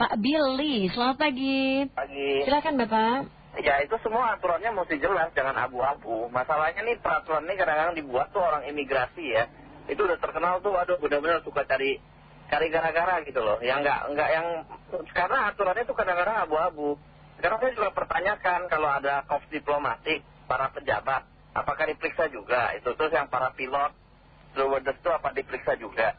Pak Billy. Selamat pagi. Pagi. Silakan Bapak. Ya itu semua aturannya mesti jelas, jangan abu-abu. Masalahnya nih peraturan ini kadang-kadang dibuat tuh orang imigrasi ya. Itu udah terkenal tuh, aduh benar-benar suka cari cari gara-gara gitu loh. Yang enggak, enggak yang, karena aturannya tuh kadang-kadang abu-abu. Sekarang saya juga pertanyakan kalau ada kos diplomatik, para pejabat, apakah diperiksa juga? Itu terus yang para pilot, stewardess itu apa diperiksa juga?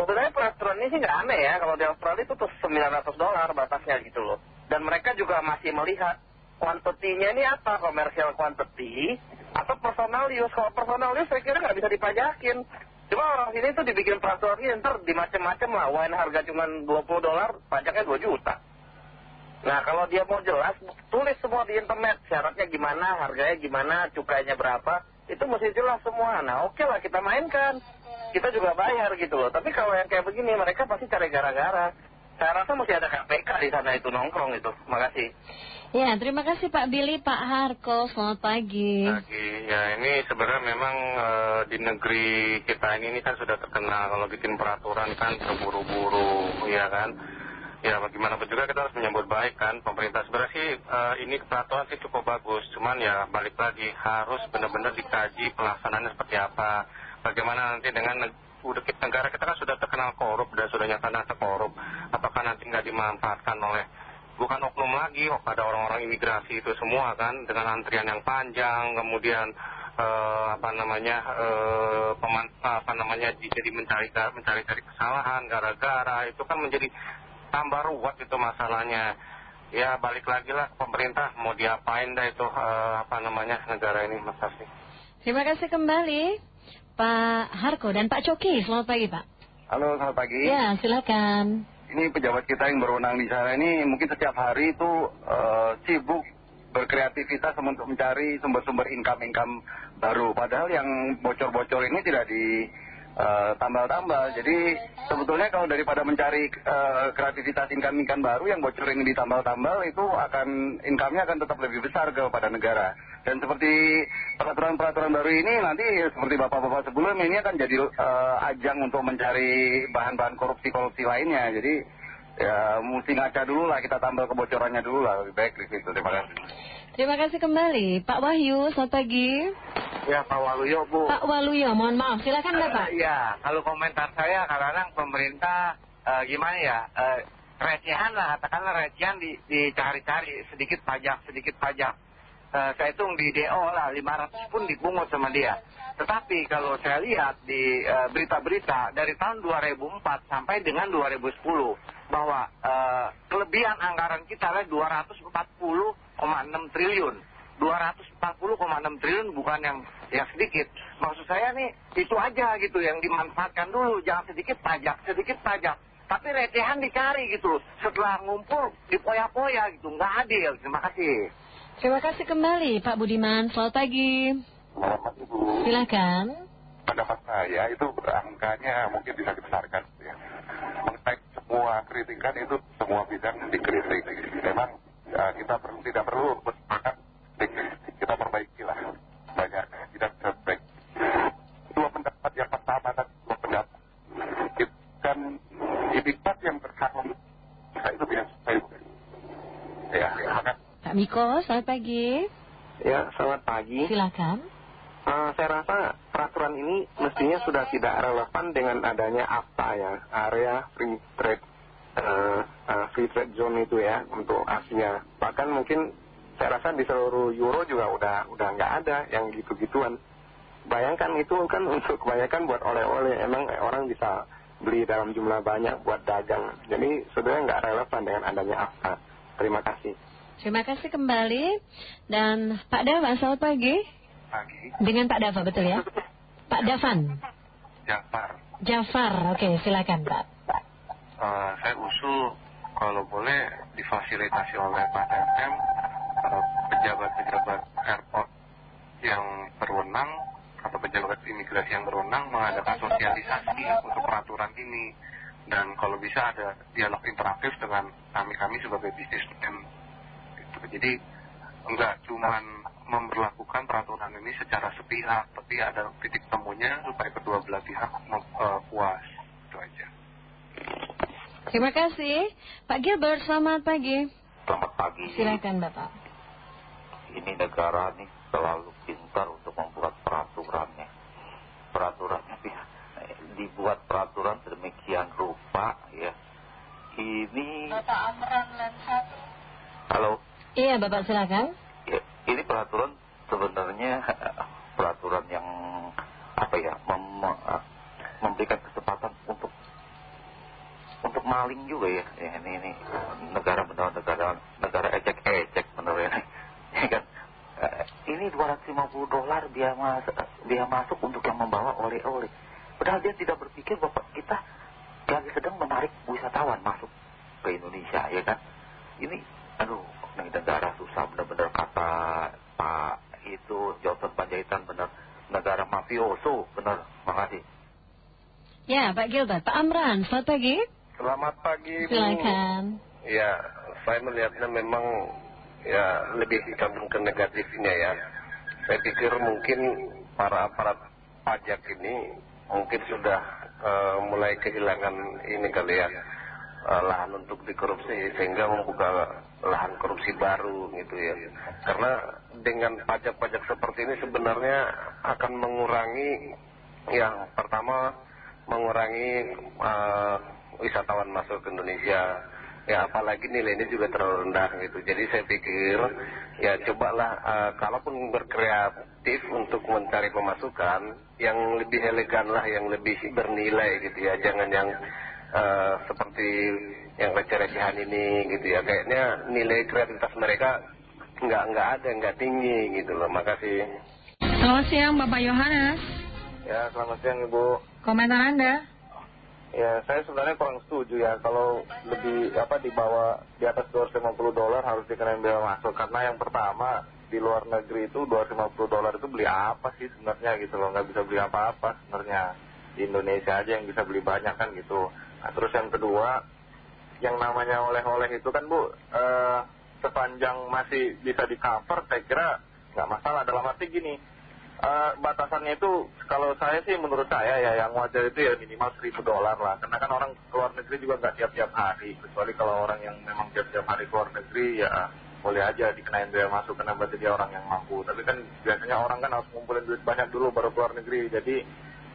Sebenarnya peraturan ini sih nggak aneh ya. Kalau di Australia itu tuh 900 dolar batasnya gitu loh. Dan mereka juga masih melihat kuantitinya ini apa, commercial quantity atau personal use. Kalau personal use saya kira nggak bisa dipajakin. Cuma orang sini tuh dibikin peraturan ini ntar di macam-macam lah. Wine harga cuma 20 dolar, pajaknya 2 juta. Nah kalau dia mau jelas, tulis semua di internet. Syaratnya gimana, harganya gimana, cukainya berapa. Itu mesti jelas semua. Nah oke lah kita mainkan kita juga bayar gitu loh. Tapi kalau yang kayak begini mereka pasti cari gara-gara. Saya rasa mesti ada KPK di sana itu nongkrong itu. Makasih. Ya, terima kasih Pak Billy, Pak Harko. Selamat pagi. Pagi. Ya ini sebenarnya memang eh, di negeri kita ini, ini kan sudah terkenal kalau bikin peraturan kan terburu-buru, ya kan. Ya bagaimanapun juga kita harus menyambut baik kan pemerintah sebenarnya sih eh, ini peraturan sih cukup bagus cuman ya balik lagi harus benar-benar dikaji pelaksanaannya seperti apa bagaimana nanti dengan negara kita kan sudah terkenal korup dan sudah nyata-nyata korup. Apakah nanti nggak dimanfaatkan oleh bukan oknum lagi ada orang-orang imigrasi itu semua kan dengan antrian yang panjang kemudian eh, apa namanya eh, peman, apa namanya jadi mencari mencari cari kesalahan gara-gara itu kan menjadi tambah ruwet itu masalahnya. Ya balik lagi lah pemerintah mau diapain dah itu eh, apa namanya negara ini mas Terima kasih kembali Pak Harko dan Pak Coki. Selamat pagi Pak. Halo, selamat pagi. Ya, silakan. Ini pejabat kita yang berwenang di sana ini mungkin setiap hari itu eh, sibuk berkreativitas untuk mencari sumber-sumber income-income baru. Padahal yang bocor-bocor ini tidak di tambal-tambal. Jadi sebetulnya kalau daripada mencari eh, kreativitas income-income baru yang bocor ini ditambal-tambal itu akan income-nya akan tetap lebih besar kepada negara. Dan seperti peraturan-peraturan baru ini nanti seperti bapak-bapak sebelum ini akan jadi eh, ajang untuk mencari bahan-bahan korupsi-korupsi lainnya. Jadi ya mesti ngaca dulu lah kita tambal kebocorannya dulu lah lebih baik di situ. Terima kasih. Terima kasih kembali Pak Wahyu. Selamat pagi. Ya Pak Waluyo Bu. Pak Waluyo, mohon maaf. Silakan Bapak. Ya kalau komentar saya kadang-kadang pemerintah eh, gimana ya eh, recehan lah katakanlah recehan di, dicari-cari sedikit pajak sedikit pajak. Eh, saya hitung di DO lah 500 pun dipungut sama dia. Tetapi kalau saya lihat di eh, berita-berita dari tahun 2004 sampai dengan 2010 bahwa eh, kelebihan anggaran kita adalah 240,6 triliun. 240,6 triliun bukan yang yang sedikit. Maksud saya nih itu aja gitu yang dimanfaatkan dulu. Jangan sedikit pajak, sedikit pajak. Tapi recehan dicari gitu. Setelah ngumpul dipoya-poya gitu. Nggak adil. Terima kasih. Terima kasih kembali Pak Budiman. Selamat pagi. Selamat Ibu. Silakan. Pendapat saya itu angkanya mungkin bisa dibesarkan. Ya. Mengenai semua kritikan itu semua bidang dikritik. Memang ya, kita perlu, tidak perlu bersepakat kita perbaiki lah banyak tidak bisa baik. Dua pendapat yang pertama dan dua pendapat itu kan itikat yang berhak nah, itu biasa saya. Ya, maka Pak Miko, selamat pagi. Ya, selamat pagi. Silakan. Eh, saya rasa peraturan ini mestinya sudah tidak relevan dengan adanya AFTA ya, area free trade, eh, eh, free trade zone itu ya untuk Asia. Bahkan mungkin saya rasa di seluruh Euro juga udah udah nggak ada yang gitu-gituan. Bayangkan itu kan untuk kebanyakan buat oleh-oleh, emang orang bisa beli dalam jumlah banyak buat dagang. Jadi sebenarnya nggak relevan dengan adanya AFTA. Terima kasih. Terima kasih kembali. Dan Pak Dava, selamat pagi. pagi Dengan Pak Dava, betul ya? Pak Davan. Jafar Jafar, oke silakan Pak. Eh, saya usul kalau boleh difasilitasi oleh Pak FM pejabat-pejabat airport yang berwenang atau pejabat imigrasi yang berwenang mengadakan sosialisasi untuk peraturan ini dan kalau bisa ada dialog interaktif dengan kami-kami sebagai bisnismen gitu. jadi enggak cuman memperlakukan peraturan ini secara sepihak tapi ada titik temunya supaya kedua belah pihak eh, puas itu aja Terima kasih. Pak Gilbert, selamat pagi. Selamat pagi. Silakan Bapak. Ini negara nih selalu pintar untuk membuat peraturannya. Peraturannya dibuat peraturan sedemikian rupa ya. Ini... Bapak Amran satu. Halo. Iya Bapak silakan. Ya, ini peraturan sebenarnya peraturan yang apa ya mem, memberikan kesempatan untuk untuk maling juga ya, ya ini ini negara benar negara negara ecek ecek benar ya, ya kan eh, ini 250 dolar dia masuk dia masuk untuk yang membawa oleh-oleh. Padahal dia tidak berpikir bapak kita lagi sedang menarik wisatawan masuk ke Indonesia ya kan? Ini aduh negara susah benar-benar kata Pak itu Johnson Panjaitan benar negara mafioso benar. Makasih ya Pak Gilbert Pak Amran selamat pagi. Selamat pagi Bu. Silakan. Ya saya melihatnya memang ya lebih condong ke negatifnya ya Saya pikir mungkin para aparat pajak ini mungkin sudah uh, mulai kehilangan ini kali ya uh, lahan untuk dikorupsi sehingga membuka lahan korupsi baru gitu ya. Karena dengan pajak-pajak seperti ini sebenarnya akan mengurangi yang pertama mengurangi uh, wisatawan masuk ke Indonesia ya apalagi nilainya juga terlalu rendah gitu. Jadi saya pikir ya cobalah uh, kalaupun berkreatif untuk mencari pemasukan yang lebih elegan lah yang lebih bernilai gitu ya. Jangan yang uh, seperti yang receh-recehan ini gitu ya. Kayaknya nilai kreativitas mereka nggak nggak ada nggak tinggi gitu loh. Makasih. Selamat siang Bapak Yohanes. Ya selamat siang Ibu. Komentar Anda Ya saya sebenarnya kurang setuju ya. Kalau lebih apa di bawah di atas 250 dolar harus dikenain biaya masuk. Karena yang pertama di luar negeri itu 250 dolar itu beli apa sih sebenarnya gitu loh. Nggak bisa beli apa-apa sebenarnya. Di Indonesia aja yang bisa beli banyak kan gitu. Nah, terus yang kedua yang namanya oleh-oleh itu kan Bu eh, sepanjang masih bisa di cover saya kira nggak masalah. Dalam arti gini batasannya itu kalau saya sih menurut saya ya yang wajar itu ya minimal seribu dolar lah. Karena kan orang keluar negeri juga nggak tiap-tiap hari. Kecuali kalau orang yang memang tiap-tiap hari keluar negeri ya boleh aja dikenain biaya masuk karena berarti dia orang yang mampu. Tapi kan biasanya orang kan harus ngumpulin duit banyak dulu baru keluar negeri. Jadi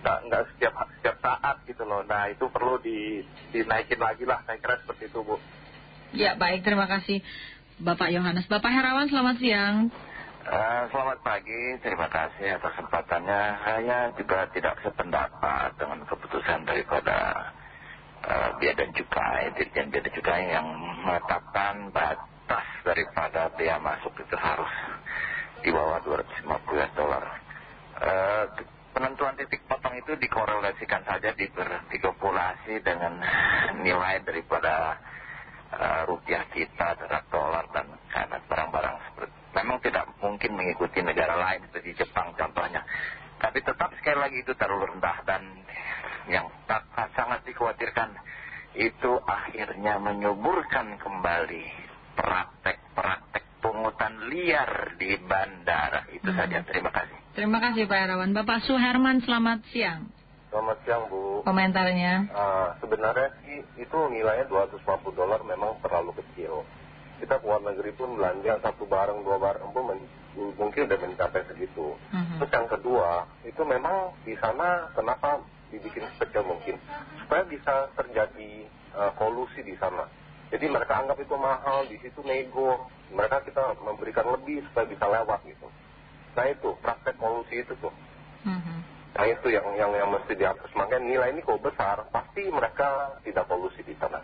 nggak nggak setiap setiap saat gitu loh. Nah itu perlu di, dinaikin lagi lah. Saya kira seperti itu bu. Ya baik. Terima kasih Bapak Yohanes. Bapak Herawan selamat siang Uh, selamat pagi, terima kasih atas kesempatannya. Saya juga tidak sependapat dengan keputusan daripada uh, biaya dan cukai, dirjen biaya dan cukai yang menetapkan batas daripada biaya masuk itu harus di bawah 250 dolar. Uh, penentuan titik potong itu dikorelasikan saja, dipopulasi dengan nilai daripada rupiah kita terhadap dolar dan karena barang-barang seperti memang tidak mungkin mengikuti negara lain seperti Jepang contohnya. Tapi tetap sekali lagi itu terlalu rendah dan yang sangat dikhawatirkan itu akhirnya menyuburkan kembali praktek-praktek pungutan liar di bandara. Itu hmm. saja. Terima kasih. Terima kasih Pak Herawan. Bapak Suherman selamat siang. Selamat siang Bu. Komentarnya? Uh, sebenarnya sih itu nilainya 250 dolar memang terlalu kita keluar negeri pun belanja satu barang dua barang pun mungkin udah mencapai segitu. -hmm. Terus yang kedua itu memang di sana kenapa dibikin sekecil mungkin supaya bisa terjadi uh, kolusi di sana. Jadi mereka anggap itu mahal, di situ nego, mereka kita memberikan lebih supaya bisa lewat gitu. Nah itu praktek kolusi itu tuh. -hmm. Nah itu yang yang yang mesti dihapus. Makanya nilai ini kok besar, pasti mereka tidak kolusi di sana.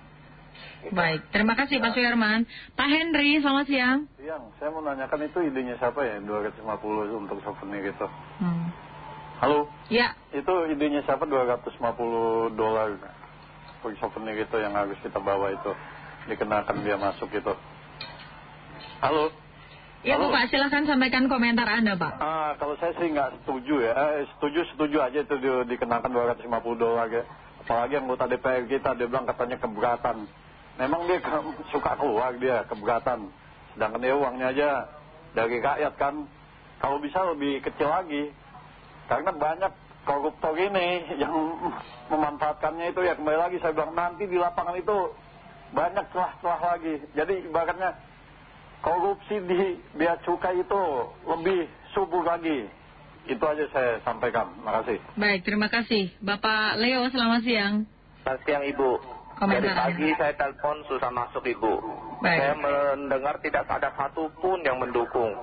Baik, terima kasih Pak Suyarman. Pak Henry, selamat siang. Siang, saya mau nanyakan itu idenya siapa ya, 250 untuk souvenir itu. Hmm. Halo? Ya. Itu idenya siapa 250 dolar untuk souvenir itu yang harus kita bawa itu, dikenakan biaya masuk itu. Halo? Ya Halo? Pak, silahkan sampaikan komentar Anda Pak. Ah, kalau saya sih nggak setuju ya, eh, setuju setuju aja itu di, dikenakan 250 dolar ya. Apalagi anggota DPR kita, dia bilang katanya keberatan memang dia suka keluar dia keberatan sedangkan dia uangnya aja dari rakyat kan kalau bisa lebih kecil lagi karena banyak koruptor ini yang memanfaatkannya itu ya kembali lagi saya bilang nanti di lapangan itu banyak celah-celah lagi. Jadi ibaratnya korupsi di bea cukai itu lebih subur lagi. Itu aja saya sampaikan. Terima kasih. Baik, terima kasih. Bapak Leo, selamat siang. Selamat siang Ibu. Dari Komentar pagi saya telepon susah masuk Ibu. Baik. Saya mendengar tidak ada satupun yang mendukung.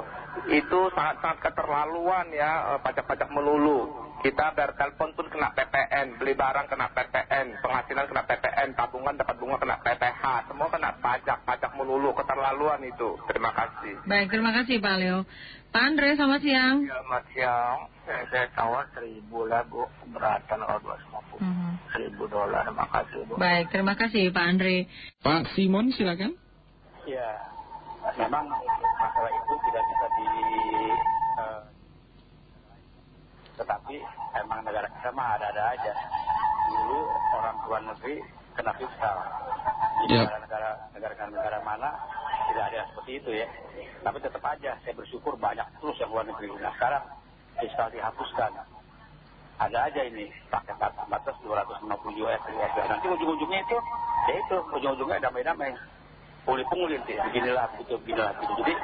Itu sangat-sangat keterlaluan ya, eh, pajak-pajak melulu. Kita bayar telepon pun kena PPN, beli barang kena PPN, penghasilan kena PPN, tabungan dapat bunga kena PPH, semua kena pajak, pajak melulu, keterlaluan itu. Terima kasih. Baik, terima kasih Pak Leo. Pak Andre, selamat siang. Selamat siang, saya, saya tawar seribu lah bu, keberatan kalau dua Mhm. seribu dolar, makasih bu. Baik, terima kasih Pak Andre. Pak Simon silakan. Ya, memang masalah itu tidak bisa di... eh, tetapi emang negara kita mah ada-ada aja. Dulu orang luar negeri kena fiskal. Di Ya. negara-negara negara-negara mana tidak ada seperti itu ya. Tapi tetap aja saya bersyukur banyak terus yang luar negeri. Nah sekarang fiskal dihapuskan. Ada aja ini pakai batas batas 250 US. Nanti ujung-ujungnya itu, ya itu ujung-ujungnya damai-damai pungli nanti beginilah begitu beginilah gitu jadi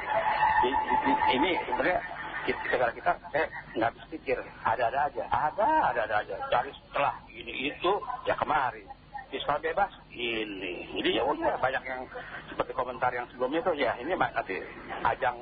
di- di- di- ini sebenarnya kita, negara kita saya nggak habis pikir ada-ada aja ada ada-ada aja cari setelah ini itu ya kemari fiskal bebas ini jadi ya udah banyak yang seperti komentar yang sebelumnya itu ya ini Mbak, nanti ajang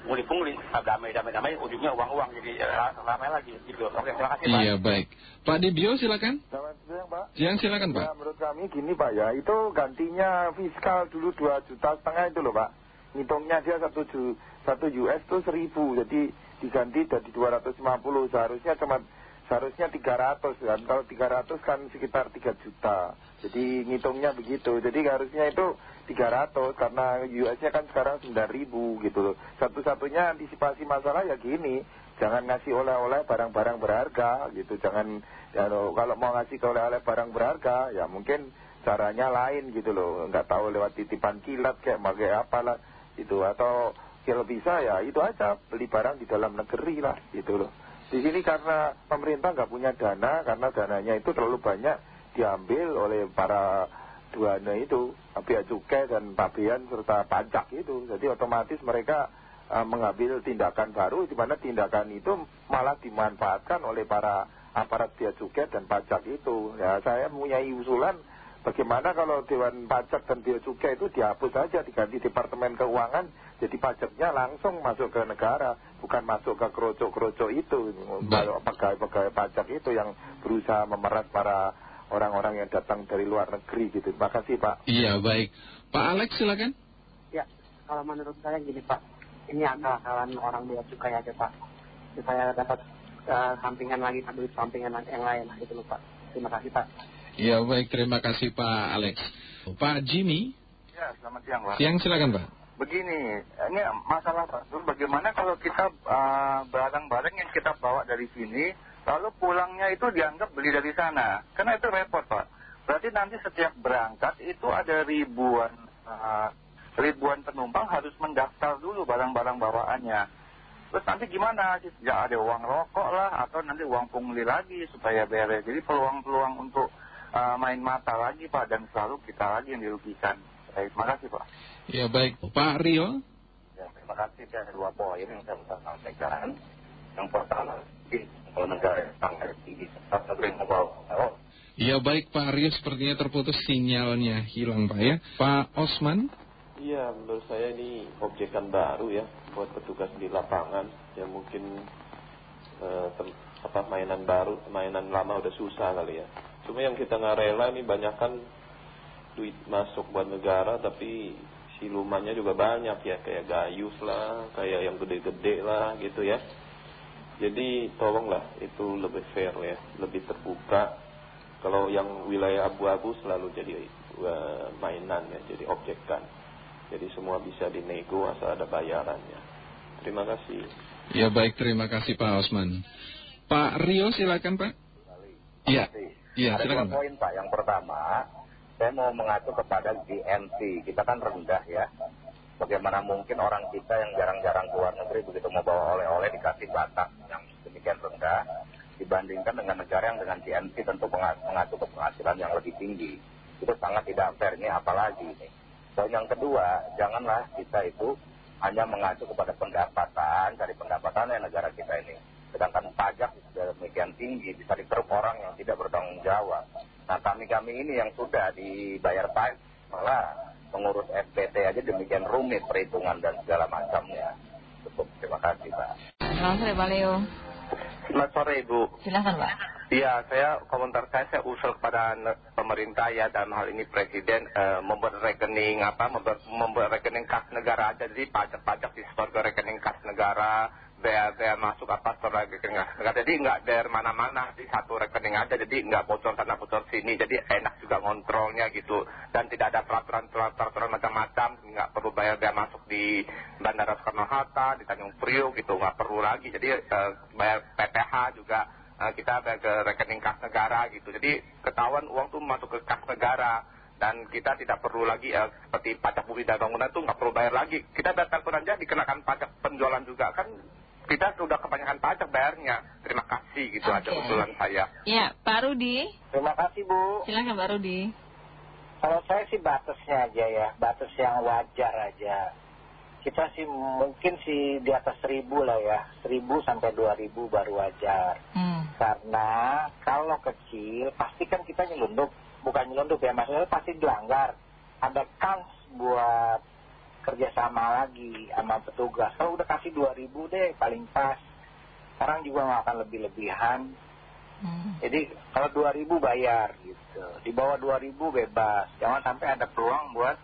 pungli-pungli damai-damai-damai ujungnya uang-uang jadi ya, ramai lagi gitu oke terima kasih Pak Iya baik. Pak Dibio silakan. Selamat siang Pak. Siang silakan Pak. Ya, menurut kami gini Pak ya, itu gantinya fiskal dulu 2 juta setengah itu loh Pak. Ngitungnya dia 1, ju, 1 US itu 1000, jadi diganti jadi 250, seharusnya cuma seharusnya 300 kan. Kalau 300 kan sekitar 3 juta. Jadi ngitungnya begitu. Jadi harusnya itu 300 karena US-nya kan sekarang 9000 gitu loh. Satu-satunya antisipasi masalah ya gini, jangan ngasih oleh-oleh barang-barang berharga gitu. Jangan ya, kalau mau ngasih oleh-oleh barang berharga ya mungkin caranya lain gitu loh. Nggak tahu lewat titipan kilat kayak pakai apalah gitu atau kalau bisa ya itu aja beli barang di dalam negeri lah gitu loh. Di sini karena pemerintah nggak punya dana karena dananya itu terlalu banyak diambil oleh para duana itu, bea cukai dan pabean serta pajak itu. Jadi otomatis mereka eh, mengambil tindakan baru di mana tindakan itu malah dimanfaatkan oleh para aparat bea cukai dan pajak itu. Ya saya punya usulan bagaimana kalau Dewan Pajak dan Bea Cukai itu dihapus saja diganti Departemen Keuangan jadi pajaknya langsung masuk ke negara bukan masuk ke keroco-keroco itu pegawai-pegawai pajak itu yang berusaha memeras para orang-orang yang datang dari luar negeri gitu. Terima kasih Pak. Iya baik. Pak Alex silakan. Ya, kalau menurut saya gini Pak, ini akal-akalan orang bea cukai aja Pak. Supaya dapat eh, sampingan lagi, duit sampingan yang lain lah gitu loh Pak. Terima kasih Pak. Iya baik. Terima kasih Pak Alex. Pak Jimmy. Ya, selamat siang Pak. Siang silakan Pak. Begini, ini masalah Pak Dur, bagaimana kalau kita uh, barang-barang yang kita bawa dari sini, lalu pulangnya itu dianggap beli dari sana. Karena itu repot Pak. Berarti nanti setiap berangkat itu ada ribuan, uh, ribuan penumpang harus mendaftar dulu barang-barang bawaannya. Terus nanti gimana? Ya ada uang rokok lah, atau nanti uang pungli lagi supaya beres. Jadi peluang-peluang untuk uh, main mata lagi Pak, dan selalu kita lagi yang dirugikan. Baik, terima kasih Pak. Iya baik. Pak Rio. Ya, terima kasih. Saya ada dua poin yang saya bisa sampaikan. Yang pertama, kalau negara yang sangat tinggi, satu yang membawa oh, Iya baik Pak Rio sepertinya terputus sinyalnya hilang Pak ya. Pak Osman. Iya, menurut saya ini objekan baru ya buat petugas di lapangan yang mungkin eh, apa mainan baru, mainan lama udah susah kali ya. Cuma yang kita nggak rela ini banyak kan duit masuk buat negara tapi silumannya juga banyak ya kayak gayus lah, kayak yang gede-gede lah gitu ya. Jadi tolonglah itu lebih fair ya, lebih terbuka. Kalau yang wilayah abu-abu selalu jadi eh, mainan ya, jadi objekan. Jadi semua bisa dinego asal ada bayarannya. Terima kasih. Ya baik terima kasih Pak Osman. Pak Rio silakan Pak. Iya. Iya ada dua poin Pak. Yang pertama, saya mau mengacu kepada GNC. Kita kan rendah ya. Bagaimana mungkin orang kita yang jarang-jarang keluar negeri begitu mau bawa oleh-oleh dikasih batas yang demikian rendah. dibandingkan dengan negara yang dengan GNP tentu mengacu ke penghasilan yang lebih tinggi. Itu sangat tidak fair ini apalagi ini. Poin yang kedua, janganlah kita itu hanya mengacu kepada pendapatan, dari pendapatan yang negara kita ini. Sedangkan pajak sudah demikian tinggi, bisa dikeruk orang yang tidak bertanggung jawab. Nah kami-kami ini yang sudah dibayar pajak, malah mengurus SPT aja demikian rumit perhitungan dan segala macamnya. Cukup, terima kasih Pak. Selamat sore Pak Leo. Selamat sore Ibu. Silahkan Pak. Iya, saya komentar saya saya usul kepada pemerintah ya dalam hal ini presiden eh, membuat rekening apa membuat, membuat rekening kas negara aja jadi pajak-pajak di store ke rekening kas negara bea-bea masuk apa rekening kas negara jadi nggak dari mana-mana di satu rekening aja. Jadi nggak bocor sana bocor sini. Jadi enak juga ngontrolnya gitu. Dan tidak ada peraturan-peraturan macam-macam. Nggak perlu bayar bea masuk di Bandara Soekarno-Hatta di Tanjung Priok gitu. Nggak perlu lagi. Jadi eh, bayar PPH juga Eh, kita ada ke rekening kas negara gitu. Jadi ketahuan uang tuh masuk ke kas negara. Dan kita tidak perlu lagi uh, seperti pajak bumi dan bangunan tuh nggak perlu bayar lagi. Kita datang pun aja dikenakan pajak penjualan juga. Kan kita sudah kebanyakan pajak bayarnya. Terima kasih gitu okay. aja usulan saya. Ya, Pak Rudi. Terima kasih Bu. Silakan Pak Rudi. Kalau saya sih batasnya aja ya, batas yang wajar aja kita sih mungkin sih di atas seribu lah ya seribu sampai dua ribu baru wajar hmm. karena kalau kecil pasti kan kita nyelundup bukan nyelundup ya maksudnya pasti dilanggar ada kans buat kerjasama lagi sama petugas. Kalau udah kasih dua ribu deh paling pas. Orang juga nggak akan lebih-lebihan. Hmm. jadi kalau dua ribu bayar gitu. Di bawah dua ribu bebas. Jangan sampai ada peluang buat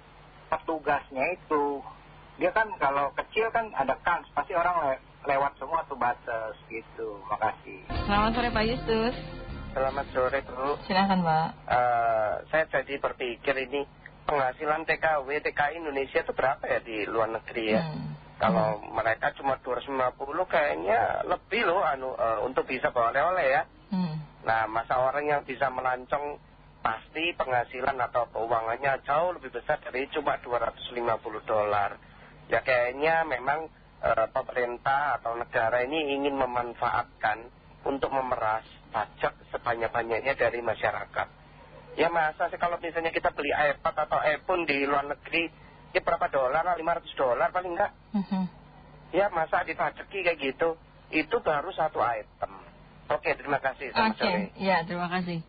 petugasnya itu. Dia kan kalau kecil kan ada kans. Pasti orang le lewat semua tuh batas gitu. Makasih. Selamat sore Pak Yustus selamat sore Bu. Silahkan Pak. Uh, saya jadi berpikir ini penghasilan TKW TKI Indonesia itu berapa ya di luar negeri ya hmm. kalau hmm. mereka cuma 250 kayaknya lebih loh anu, uh, untuk bisa bawa oleh-oleh ya hmm. nah masa orang yang bisa melancong pasti penghasilan atau keuangannya jauh lebih besar dari cuma 250 dolar ya kayaknya memang eh, pemerintah atau negara ini ingin memanfaatkan untuk memeras pajak sebanyak-banyaknya dari masyarakat. Ya masa sih kalau misalnya kita beli iPad atau iPhone di luar negeri, ya berapa dolar, 500 dolar paling enggak. -hmm. Ya masa dipajaki kayak gitu, itu baru satu item. Oke, terima kasih. Oke, okay. ya terima kasih.